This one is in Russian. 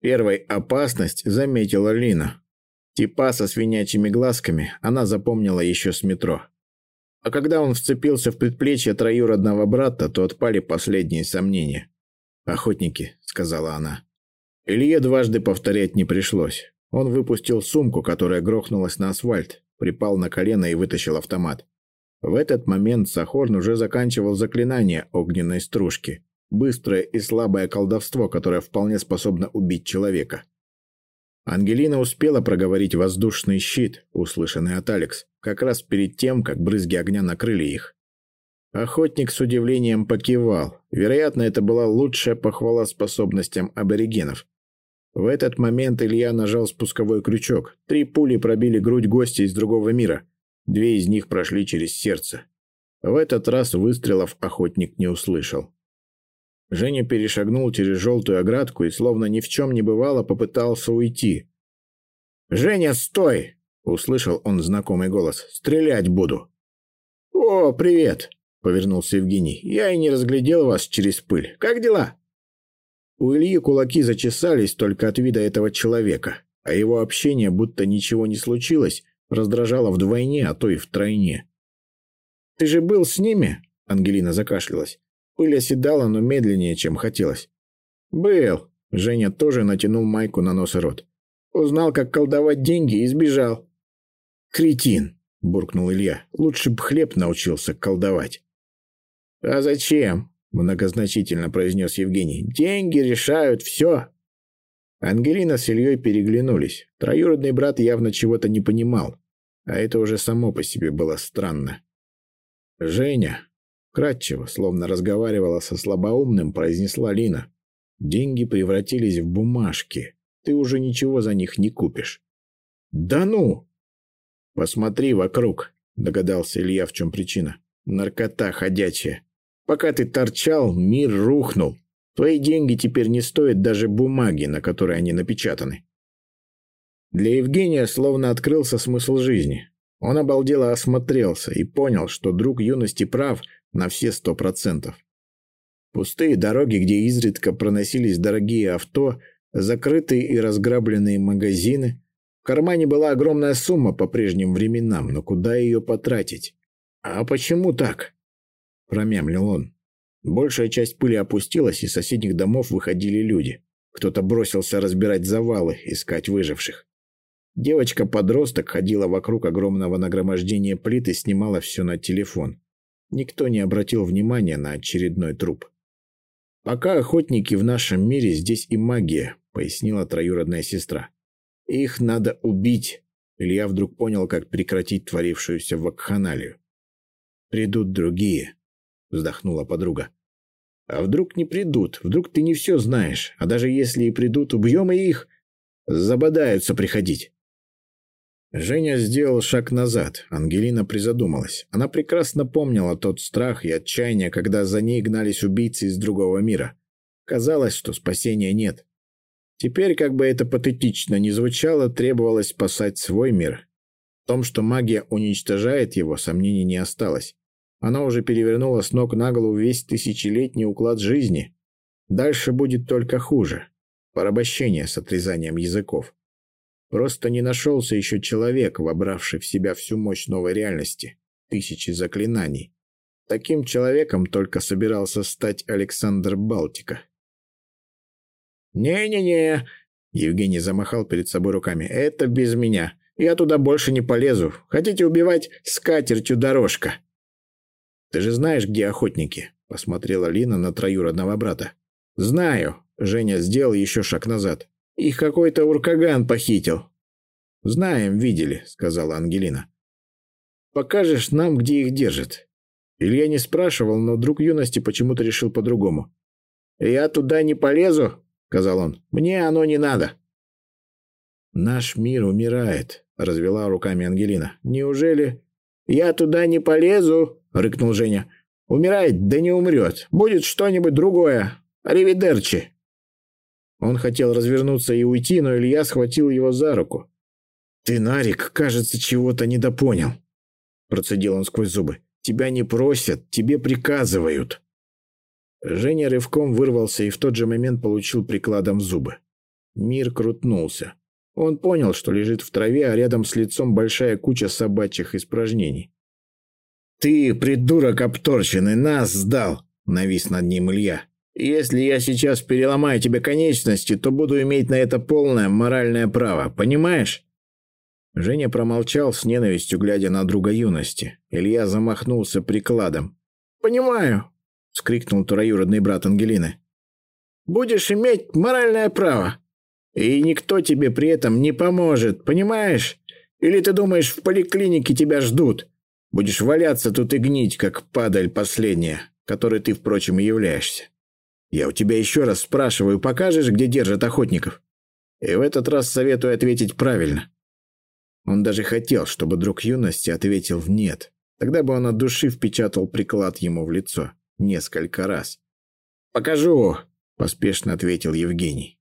Первой опасность заметила Лина. Типа со свинячьими глазками она запомнила еще с метро. А когда он вцепился в предплечье троюродного брата, то отпали последние сомнения. «Охотники», — сказала она. Илье дважды повторять не пришлось. Он выпустил сумку, которая грохнулась на асфальт, припал на колено и вытащил автомат. В этот момент Сахорн уже заканчивал заклинание огненной стружки. Быстрое и слабое колдовство, которое вполне способно убить человека. Ангелина успела проговорить воздушный щит, услышанный от Алекс, как раз перед тем, как брызги огня накрыли их. Охотник с удивлением покивал. Вероятно, это была лучшая похвала способностям аборигенов. В этот момент Илья нажал спусковой крючок. Три пули пробили грудь гостя из другого мира. Две из них прошли через сердце. В этот раз выстрелов охотник не услышал. Женя перешагнул через желтую оградку и, словно ни в чем не бывало, попытался уйти. «Женя, стой!» — услышал он знакомый голос. «Стрелять буду!» «О, привет!» — повернулся Евгений. «Я и не разглядел вас через пыль. Как дела?» У Ильи кулаки зачесались только от вида этого человека, а его общение, будто ничего не случилось, раздражало вдвойне, а то и втройне. «Ты же был с ними?» — Ангелина закашлялась. Пыль оседала, но медленнее, чем хотелось. «Был». Женя тоже натянул майку на нос и рот. Узнал, как колдовать деньги и сбежал. «Кретин», — буркнул Илья. «Лучше б хлеб научился колдовать». «А зачем?» — многозначительно произнес Евгений. «Деньги решают все». Ангелина с Ильей переглянулись. Троюродный брат явно чего-то не понимал. А это уже само по себе было странно. «Женя», Кратчево, словно разговаривала со слабоумным, произнесла Лина. «Деньги превратились в бумажки. Ты уже ничего за них не купишь». «Да ну!» «Посмотри вокруг», — догадался Илья, в чем причина. «Наркота ходячая. Пока ты торчал, мир рухнул. Твои деньги теперь не стоят даже бумаги, на которой они напечатаны». Для Евгения словно открылся смысл жизни. Он обалдело осмотрелся и понял, что друг юности прав — на все сто процентов. Пустые дороги, где изредка проносились дорогие авто, закрытые и разграбленные магазины. В кармане была огромная сумма по прежним временам, но куда ее потратить? «А почему так?» – промямлил он. Большая часть пыли опустилась, и из соседних домов выходили люди. Кто-то бросился разбирать завалы, искать выживших. Девочка-подросток ходила вокруг огромного нагромождения плит и снимала все на телефон. Никто не обратил внимания на очередной труп. «Пока охотники в нашем мире, здесь и магия», — пояснила троюродная сестра. «Их надо убить». Илья вдруг понял, как прекратить творившуюся вакханалию. «Придут другие», — вздохнула подруга. «А вдруг не придут? Вдруг ты не все знаешь? А даже если и придут, убьем и их. Забодаются приходить». Женя сделал шаг назад. Ангелина призадумалась. Она прекрасно помнила тот страх и отчаяние, когда за ней гнались убийцы из другого мира. Казалось, что спасения нет. Теперь, как бы это патетично ни звучало, требовалось спасать свой мир. В том, что магия уничтожает его, сомнений не осталось. Она уже перевернула с ног на голову весь тысячелетний уклад жизни. Дальше будет только хуже. Порабощение с отрезанием языков. Просто не нашелся еще человек, вобравший в себя всю мощь новой реальности, тысячи заклинаний. Таким человеком только собирался стать Александр Балтика. «Не-не-не», — Евгений замахал перед собой руками, — «это без меня. Я туда больше не полезу. Хотите убивать скатертью дорожка?» «Ты же знаешь, где охотники?» — посмотрела Лина на троюродного брата. «Знаю», — Женя сделал еще шаг назад. Их какой-то уркаган похитил». «Знаем, видели», — сказала Ангелина. «Покажешь нам, где их держат?» Илья не спрашивал, но друг юности почему-то решил по-другому. «Я туда не полезу», — сказал он. «Мне оно не надо». «Наш мир умирает», — развела руками Ангелина. «Неужели...» «Я туда не полезу», — рыкнул Женя. «Умирает, да не умрет. Будет что-нибудь другое. Аривидерчи». Он хотел развернуться и уйти, но Илья схватил его за руку. «Ты, Нарик, кажется, чего-то недопонял», — процедил он сквозь зубы. «Тебя не просят, тебе приказывают». Женя рывком вырвался и в тот же момент получил прикладом в зубы. Мир крутнулся. Он понял, что лежит в траве, а рядом с лицом большая куча собачьих испражнений. «Ты, придурок обторченный, нас сдал!» — навис над ним Илья. «Если я сейчас переломаю тебе конечности, то буду иметь на это полное моральное право, понимаешь?» Женя промолчал с ненавистью, глядя на друга юности. Илья замахнулся прикладом. «Понимаю!» — вскрикнул троюродный брат Ангелины. «Будешь иметь моральное право. И никто тебе при этом не поможет, понимаешь? Или ты думаешь, в поликлинике тебя ждут? Будешь валяться тут и гнить, как падаль последняя, которой ты, впрочем, и являешься. Я у тебя еще раз спрашиваю, покажешь, где держат охотников? И в этот раз советую ответить правильно. Он даже хотел, чтобы друг юности ответил «нет». Тогда бы он от души впечатал приклад ему в лицо несколько раз. «Покажу», — поспешно ответил Евгений.